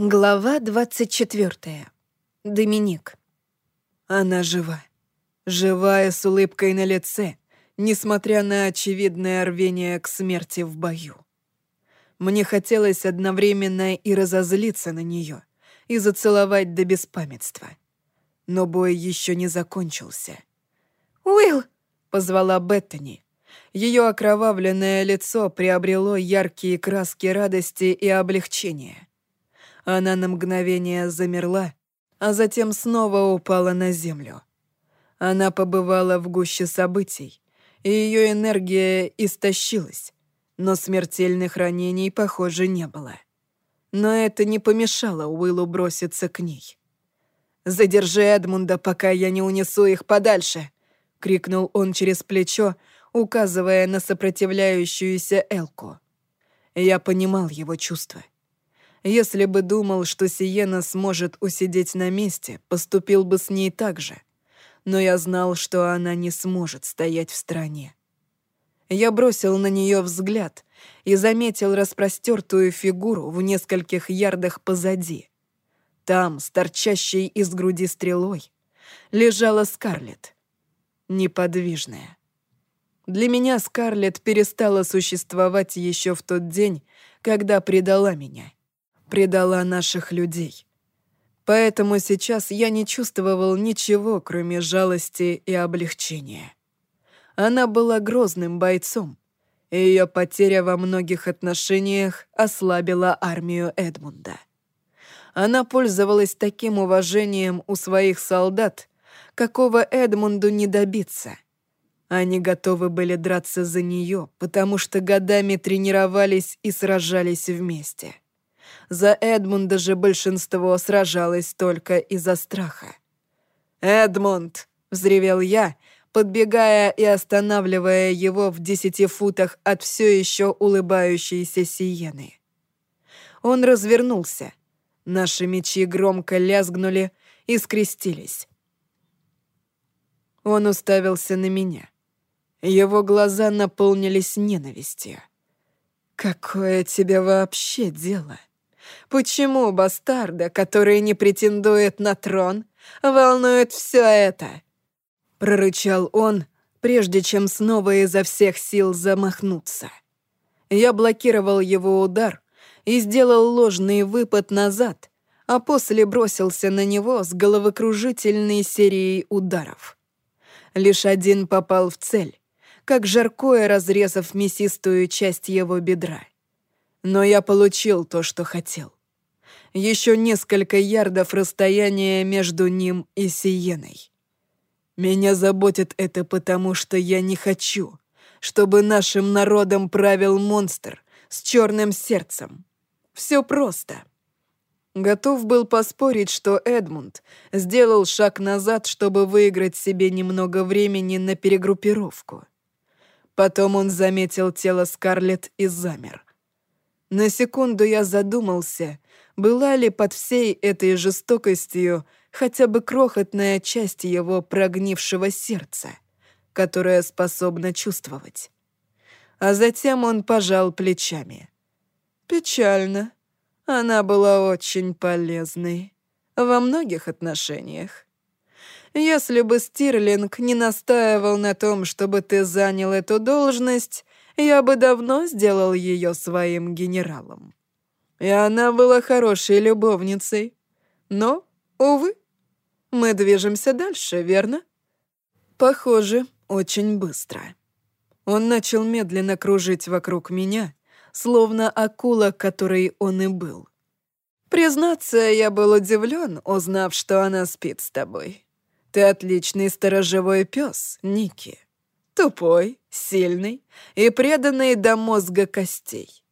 Глава 24. Доминик. Она жива. Живая с улыбкой на лице, несмотря на очевидное рвение к смерти в бою. Мне хотелось одновременно и разозлиться на нее, и зацеловать до беспамятства. Но бой еще не закончился. «Уилл!» — позвала Беттани. Ее окровавленное лицо приобрело яркие краски радости и облегчения. Она на мгновение замерла, а затем снова упала на землю. Она побывала в гуще событий, и ее энергия истощилась, но смертельных ранений, похоже, не было. Но это не помешало Уиллу броситься к ней. «Задержи Эдмунда, пока я не унесу их подальше!» — крикнул он через плечо, указывая на сопротивляющуюся Элку. Я понимал его чувства. Если бы думал, что Сиена сможет усидеть на месте, поступил бы с ней так же. Но я знал, что она не сможет стоять в стороне. Я бросил на нее взгляд и заметил распростертую фигуру в нескольких ярдах позади. Там, с торчащей из груди стрелой, лежала Скарлетт. Неподвижная. Для меня Скарлетт перестала существовать еще в тот день, когда предала меня предала наших людей. Поэтому сейчас я не чувствовал ничего, кроме жалости и облегчения. Она была грозным бойцом, и ее потеря во многих отношениях ослабила армию Эдмунда. Она пользовалась таким уважением у своих солдат, какого Эдмунду не добиться. Они готовы были драться за нее, потому что годами тренировались и сражались вместе. За Эдмунда же большинство сражалось только из-за страха. «Эдмунд!» — взревел я, подбегая и останавливая его в десяти футах от все еще улыбающейся Сиены. Он развернулся. Наши мечи громко лязгнули и скрестились. Он уставился на меня. Его глаза наполнились ненавистью. «Какое тебе вообще дело?» Почему бастарда, который не претендует на трон, волнует все это?» Прорычал он, прежде чем снова изо всех сил замахнуться. Я блокировал его удар и сделал ложный выпад назад, а после бросился на него с головокружительной серией ударов. Лишь один попал в цель, как жаркое разрезав мясистую часть его бедра. Но я получил то, что хотел. Еще несколько ярдов расстояния между ним и Сиеной. Меня заботит это потому, что я не хочу, чтобы нашим народом правил монстр с черным сердцем. Все просто. Готов был поспорить, что Эдмунд сделал шаг назад, чтобы выиграть себе немного времени на перегруппировку. Потом он заметил тело Скарлетт и замер. На секунду я задумался, была ли под всей этой жестокостью хотя бы крохотная часть его прогнившего сердца, которая способна чувствовать. А затем он пожал плечами. Печально. Она была очень полезной. Во многих отношениях. Если бы Стирлинг не настаивал на том, чтобы ты занял эту должность, я бы давно сделал ее своим генералом. И она была хорошей любовницей. Но, увы, мы движемся дальше, верно? Похоже, очень быстро. Он начал медленно кружить вокруг меня, словно акула, которой он и был. Признаться, я был удивлен, узнав, что она спит с тобой. Ты отличный сторожевой пес, Ники. Тупой, сильный и преданный до мозга костей.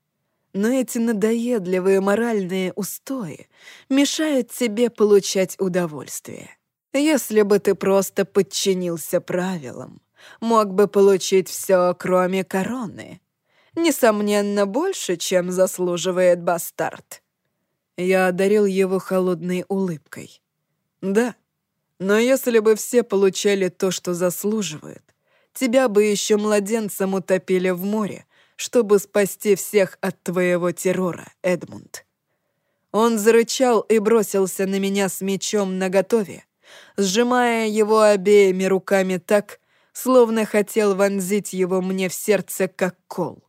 Но эти надоедливые моральные устои мешают тебе получать удовольствие. Если бы ты просто подчинился правилам, мог бы получить все, кроме короны. Несомненно, больше, чем заслуживает бастард. Я одарил его холодной улыбкой. Да, но если бы все получали то, что заслуживают, тебя бы еще младенцем утопили в море, чтобы спасти всех от твоего террора, Эдмунд». Он зарычал и бросился на меня с мечом наготове, сжимая его обеими руками так, словно хотел вонзить его мне в сердце, как кол.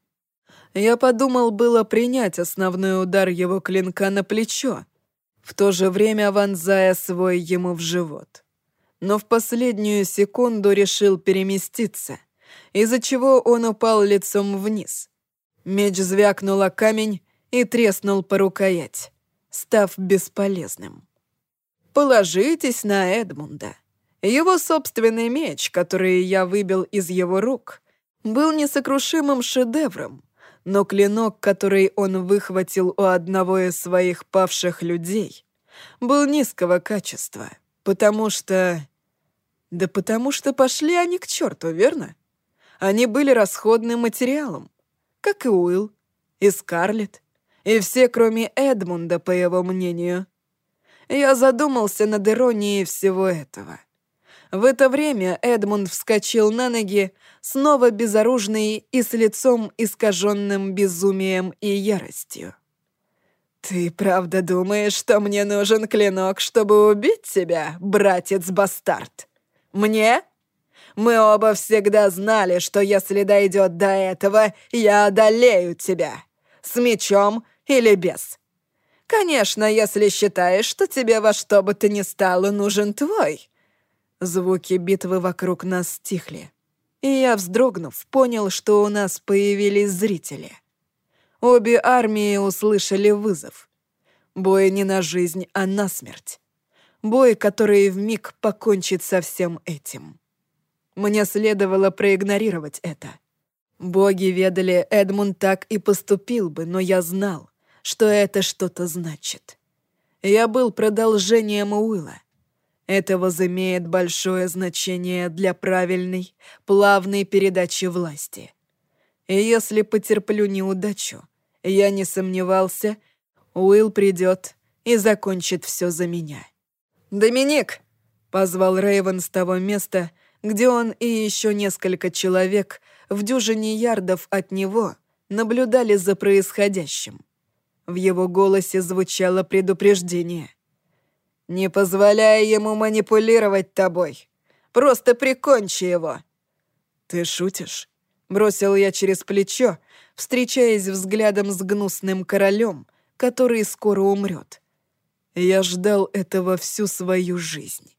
Я подумал было принять основной удар его клинка на плечо, в то же время вонзая свой ему в живот. Но в последнюю секунду решил переместиться, из-за чего он упал лицом вниз. Меч звякнул о камень и треснул по рукоять, став бесполезным. Положитесь на Эдмунда. Его собственный меч, который я выбил из его рук, был несокрушимым шедевром, но клинок, который он выхватил у одного из своих павших людей, был низкого качества, потому что... Да потому что пошли они к черту, верно? Они были расходным материалом, как и Уилл, и Скарлетт, и все, кроме Эдмунда, по его мнению. Я задумался над иронией всего этого. В это время Эдмунд вскочил на ноги, снова безоружный и с лицом искаженным безумием и яростью. «Ты правда думаешь, что мне нужен клинок, чтобы убить тебя, братец-бастард? Мне? Мы оба всегда знали, что если дойдет до этого, я одолею тебя. С мечом или без. Конечно, если считаешь, что тебе во что бы то ни стало нужен твой, Звуки битвы вокруг нас стихли. И я, вздрогнув, понял, что у нас появились зрители. Обе армии услышали вызов. Бой не на жизнь, а на смерть. Бой, который вмиг покончит со всем этим. Мне следовало проигнорировать это. Боги ведали, Эдмунд так и поступил бы, но я знал, что это что-то значит. Я был продолжением Уилла, это возымеет большое значение для правильной, плавной передачи власти. Если потерплю неудачу, я не сомневался, Уилл придет и закончит все за меня. «Доминик!» — позвал Рейвен с того места, где он и еще несколько человек в дюжине ярдов от него наблюдали за происходящим. В его голосе звучало предупреждение. Не позволяй ему манипулировать тобой. Просто прикончи его». «Ты шутишь?» — бросил я через плечо, встречаясь взглядом с гнусным королем, который скоро умрет. Я ждал этого всю свою жизнь.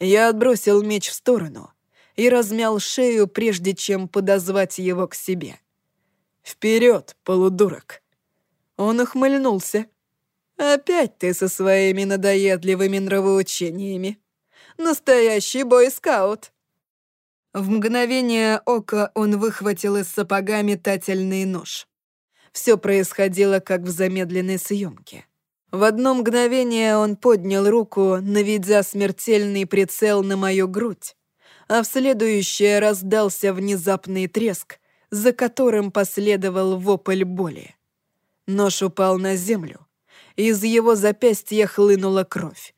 Я отбросил меч в сторону и размял шею, прежде чем подозвать его к себе. «Вперед, полудурок!» Он ухмыльнулся, Опять ты со своими надоедливыми нравоучениями. Настоящий бойскаут. В мгновение ока он выхватил из сапога метательный нож. Все происходило как в замедленной съемке. В одно мгновение он поднял руку, наведя смертельный прицел на мою грудь, а в следующее раздался внезапный треск, за которым последовал вопль боли. Нож упал на землю, из его запястья хлынула кровь.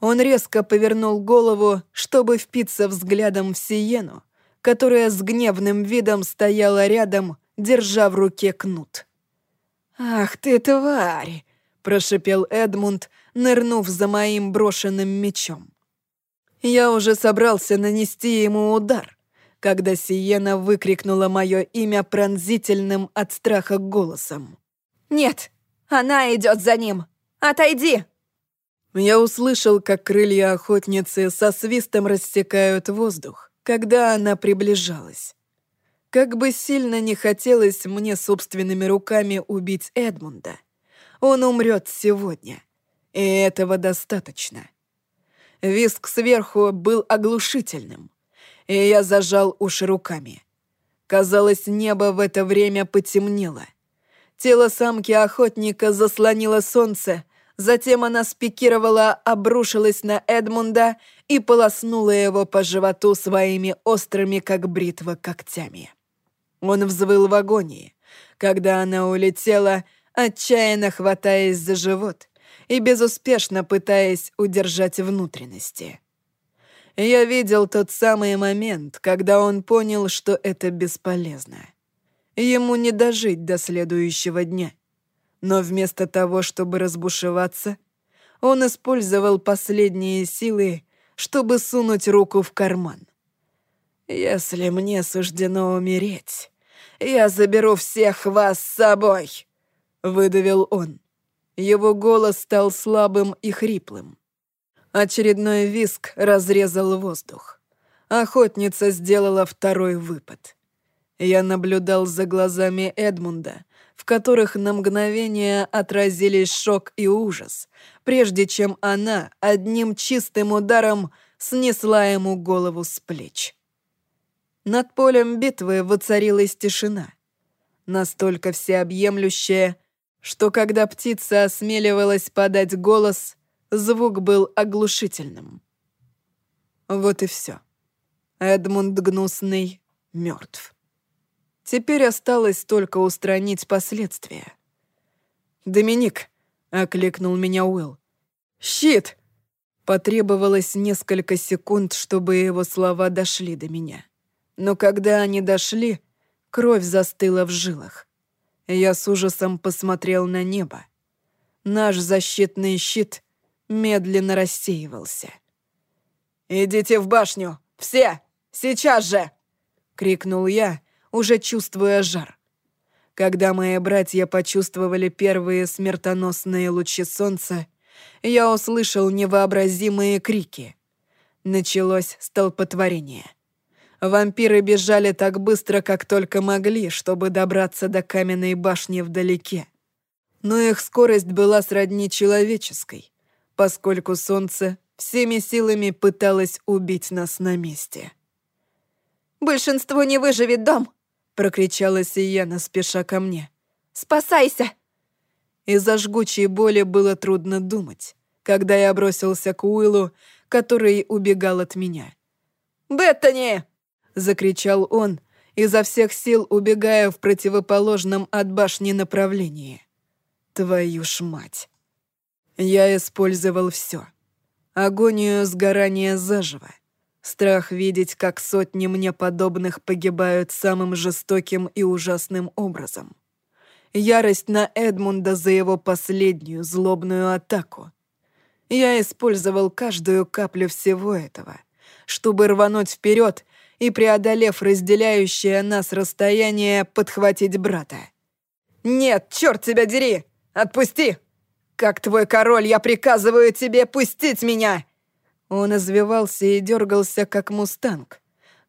Он резко повернул голову, чтобы впиться взглядом в Сиену, которая с гневным видом стояла рядом, держа в руке кнут. «Ах ты, тварь!» — прошипел Эдмунд, нырнув за моим брошенным мечом. Я уже собрался нанести ему удар, когда Сиена выкрикнула мое имя пронзительным от страха голосом. «Нет, она идет за ним! Отойди!» Я услышал, как крылья охотницы со свистом рассекают воздух, когда она приближалась. Как бы сильно не хотелось мне собственными руками убить Эдмунда, он умрет сегодня, и этого достаточно. Виск сверху был оглушительным, и я зажал уши руками. Казалось, небо в это время потемнело — Тело самки охотника заслонило солнце, затем она спикировала, обрушилась на Эдмунда и полоснула его по животу своими острыми, как бритва, когтями. Он взвыл в агонии, когда она улетела, отчаянно хватаясь за живот и безуспешно пытаясь удержать внутренности. Я видел тот самый момент, когда он понял, что это бесполезно. Ему не дожить до следующего дня. Но вместо того, чтобы разбушеваться, он использовал последние силы, чтобы сунуть руку в карман. «Если мне суждено умереть, я заберу всех вас с собой!» — выдавил он. Его голос стал слабым и хриплым. Очередной виск разрезал воздух. Охотница сделала второй выпад. Я наблюдал за глазами Эдмунда, в которых на мгновение отразились шок и ужас, прежде чем она одним чистым ударом снесла ему голову с плеч. Над полем битвы воцарилась тишина, настолько всеобъемлющая, что когда птица осмеливалась подать голос, звук был оглушительным. Вот и все. Эдмунд Гнусный мертв. Теперь осталось только устранить последствия. «Доминик!» — окликнул меня Уилл. «Щит!» Потребовалось несколько секунд, чтобы его слова дошли до меня. Но когда они дошли, кровь застыла в жилах. Я с ужасом посмотрел на небо. Наш защитный щит медленно рассеивался. «Идите в башню! Все! Сейчас же!» — крикнул я, уже чувствуя жар. Когда мои братья почувствовали первые смертоносные лучи солнца, я услышал невообразимые крики. Началось столпотворение. Вампиры бежали так быстро, как только могли, чтобы добраться до каменной башни вдалеке. Но их скорость была сродни человеческой, поскольку солнце всеми силами пыталось убить нас на месте. «Большинство не выживет дом!» Прокричала Сиена, спеша ко мне. «Спасайся!» Из-за жгучей боли было трудно думать, когда я бросился к Уиллу, который убегал от меня. «Беттани!» — закричал он, изо всех сил убегая в противоположном от башни направлении. «Твою ж мать!» Я использовал все. Агонию сгорания заживо, Страх видеть, как сотни мне подобных погибают самым жестоким и ужасным образом. Ярость на Эдмунда за его последнюю злобную атаку. Я использовал каждую каплю всего этого, чтобы рвануть вперед и, преодолев разделяющее нас расстояние, подхватить брата. «Нет, черт тебя дери! Отпусти! Как твой король, я приказываю тебе пустить меня!» Он извивался и дергался, как мустанг,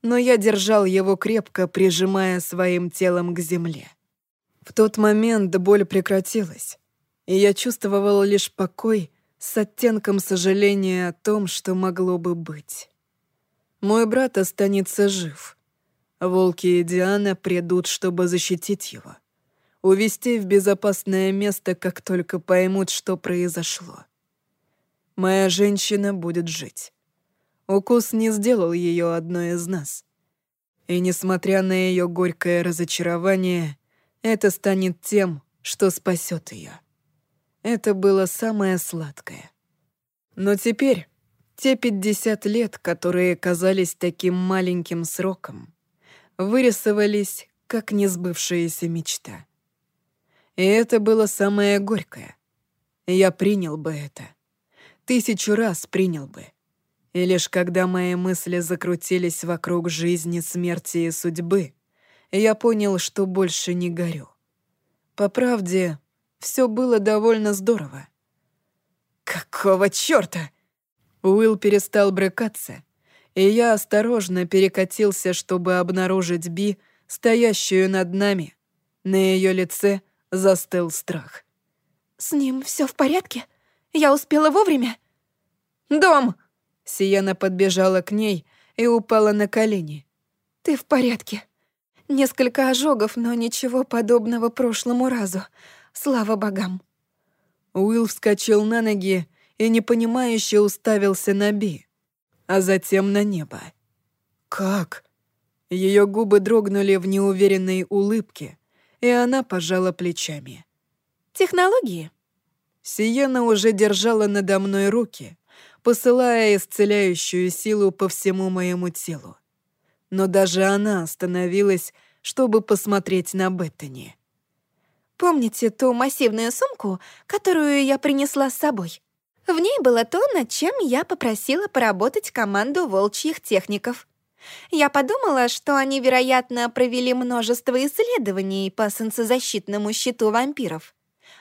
но я держал его крепко, прижимая своим телом к земле. В тот момент боль прекратилась, и я чувствовал лишь покой с оттенком сожаления о том, что могло бы быть. Мой брат останется жив. Волки и Диана придут, чтобы защитить его. Увести в безопасное место, как только поймут, что произошло. Моя женщина будет жить. Укус не сделал ее одной из нас. И несмотря на ее горькое разочарование, это станет тем, что спасет ее. Это было самое сладкое. Но теперь те 50 лет, которые казались таким маленьким сроком, вырисовались как несбывшаяся мечта. И это было самое горькое. Я принял бы это тысячу раз принял бы. И лишь когда мои мысли закрутились вокруг жизни, смерти и судьбы, я понял, что больше не горю. По правде, все было довольно здорово. «Какого чёрта?» Уилл перестал брыкаться, и я осторожно перекатился, чтобы обнаружить Би, стоящую над нами. На ее лице застыл страх. «С ним все в порядке? Я успела вовремя?» «Дом!» Сиена подбежала к ней и упала на колени. «Ты в порядке. Несколько ожогов, но ничего подобного прошлому разу. Слава богам!» Уилл вскочил на ноги и непонимающе уставился на Би, а затем на небо. «Как?» Ее губы дрогнули в неуверенной улыбке, и она пожала плечами. «Технологии?» Сиена уже держала надо мной руки, посылая исцеляющую силу по всему моему телу. Но даже она остановилась, чтобы посмотреть на Беттани. Помните ту массивную сумку, которую я принесла с собой? В ней было то, над чем я попросила поработать команду волчьих техников. Я подумала, что они, вероятно, провели множество исследований по солнцезащитному щиту вампиров.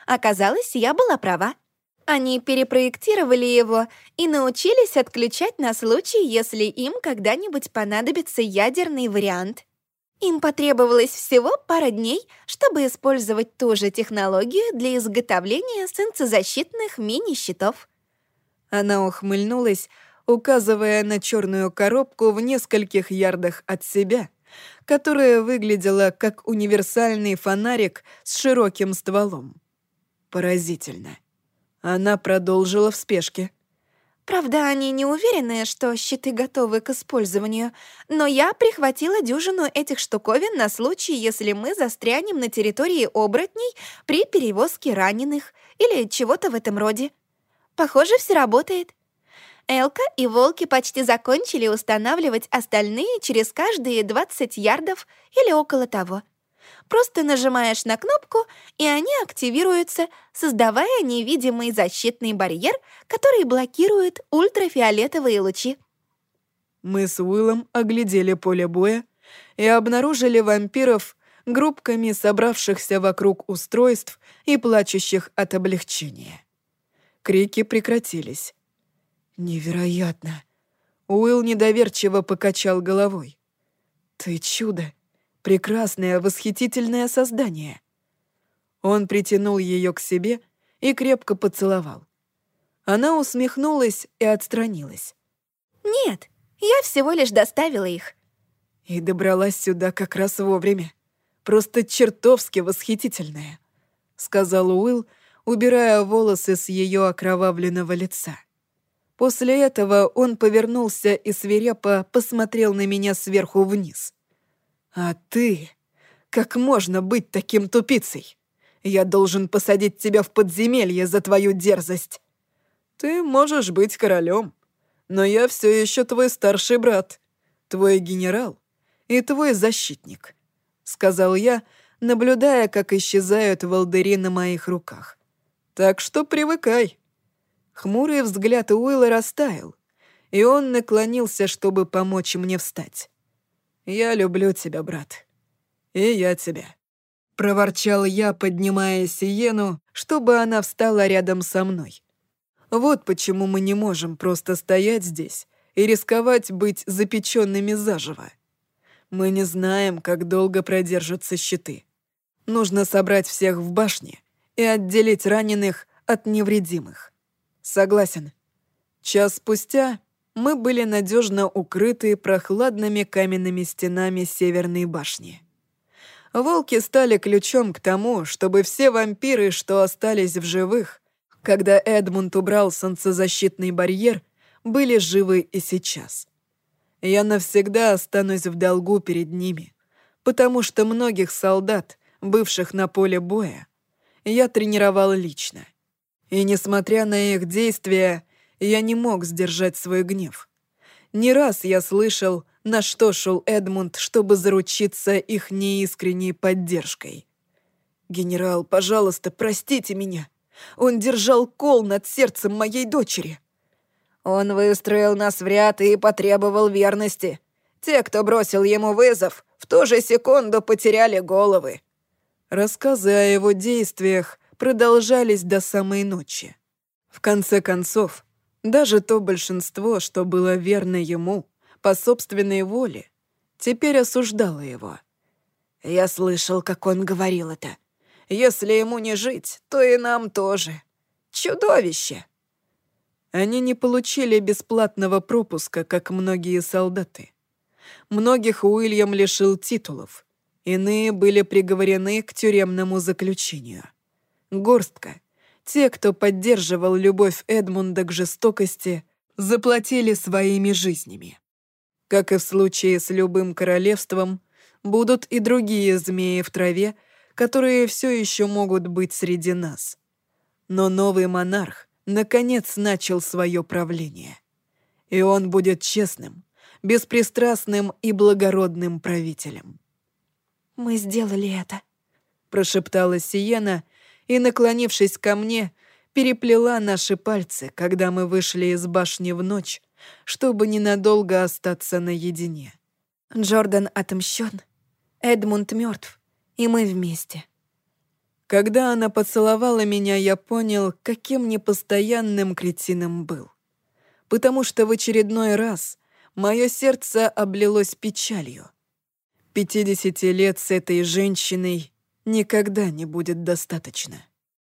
Оказалось, я была права. Они перепроектировали его и научились отключать на случай, если им когда-нибудь понадобится ядерный вариант. Им потребовалось всего пара дней, чтобы использовать ту же технологию для изготовления солнцезащитных мини-щитов. Она ухмыльнулась, указывая на черную коробку в нескольких ярдах от себя, которая выглядела как универсальный фонарик с широким стволом. Поразительно. Она продолжила в спешке. Правда, они не уверены, что щиты готовы к использованию, но я прихватила дюжину этих штуковин на случай, если мы застрянем на территории оборотней при перевозке раненых или чего-то в этом роде. Похоже, все работает. Элка и волки почти закончили устанавливать остальные через каждые 20 ярдов или около того. Просто нажимаешь на кнопку, и они активируются, создавая невидимый защитный барьер, который блокирует ультрафиолетовые лучи. Мы с Уиллом оглядели поле боя и обнаружили вампиров группками собравшихся вокруг устройств и плачущих от облегчения. Крики прекратились. «Невероятно!» Уилл недоверчиво покачал головой. «Ты чудо!» Прекрасное, восхитительное создание. Он притянул ее к себе и крепко поцеловал. Она усмехнулась и отстранилась. «Нет, я всего лишь доставила их». И добралась сюда как раз вовремя. Просто чертовски восхитительная, сказал Уилл, убирая волосы с ее окровавленного лица. После этого он повернулся и свирепо посмотрел на меня сверху вниз. «А ты? Как можно быть таким тупицей? Я должен посадить тебя в подземелье за твою дерзость. Ты можешь быть королем, но я все еще твой старший брат, твой генерал и твой защитник», — сказал я, наблюдая, как исчезают волдыри на моих руках. «Так что привыкай». Хмурый взгляд Уилла растаял, и он наклонился, чтобы помочь мне встать. «Я люблю тебя, брат. И я тебя». Проворчал я, поднимая Сиену, чтобы она встала рядом со мной. Вот почему мы не можем просто стоять здесь и рисковать быть запеченными заживо. Мы не знаем, как долго продержатся щиты. Нужно собрать всех в башне и отделить раненых от невредимых. Согласен. Час спустя мы были надежно укрыты прохладными каменными стенами Северной башни. Волки стали ключом к тому, чтобы все вампиры, что остались в живых, когда Эдмунд убрал солнцезащитный барьер, были живы и сейчас. Я навсегда останусь в долгу перед ними, потому что многих солдат, бывших на поле боя, я тренировал лично. И несмотря на их действия, я не мог сдержать свой гнев. Не раз я слышал, на что шел Эдмунд, чтобы заручиться их неискренней поддержкой. «Генерал, пожалуйста, простите меня. Он держал кол над сердцем моей дочери». «Он выстроил нас в ряд и потребовал верности. Те, кто бросил ему вызов, в ту же секунду потеряли головы». Рассказы о его действиях продолжались до самой ночи. В конце концов, даже то большинство, что было верно ему, по собственной воле, теперь осуждало его. Я слышал, как он говорил это. Если ему не жить, то и нам тоже. Чудовище! Они не получили бесплатного пропуска, как многие солдаты. Многих Уильям лишил титулов. Иные были приговорены к тюремному заключению. Горстка те, кто поддерживал любовь Эдмунда к жестокости, заплатили своими жизнями. Как и в случае с любым королевством, будут и другие змеи в траве, которые все еще могут быть среди нас. Но новый монарх наконец начал свое правление. И он будет честным, беспристрастным и благородным правителем. «Мы сделали это», прошептала Сиена и, наклонившись ко мне, переплела наши пальцы, когда мы вышли из башни в ночь, чтобы ненадолго остаться наедине. Джордан отомщен, Эдмунд мертв, и мы вместе. Когда она поцеловала меня, я понял, каким непостоянным кретином был. Потому что в очередной раз мое сердце облилось печалью. Пятидесяти лет с этой женщиной никогда не будет достаточно.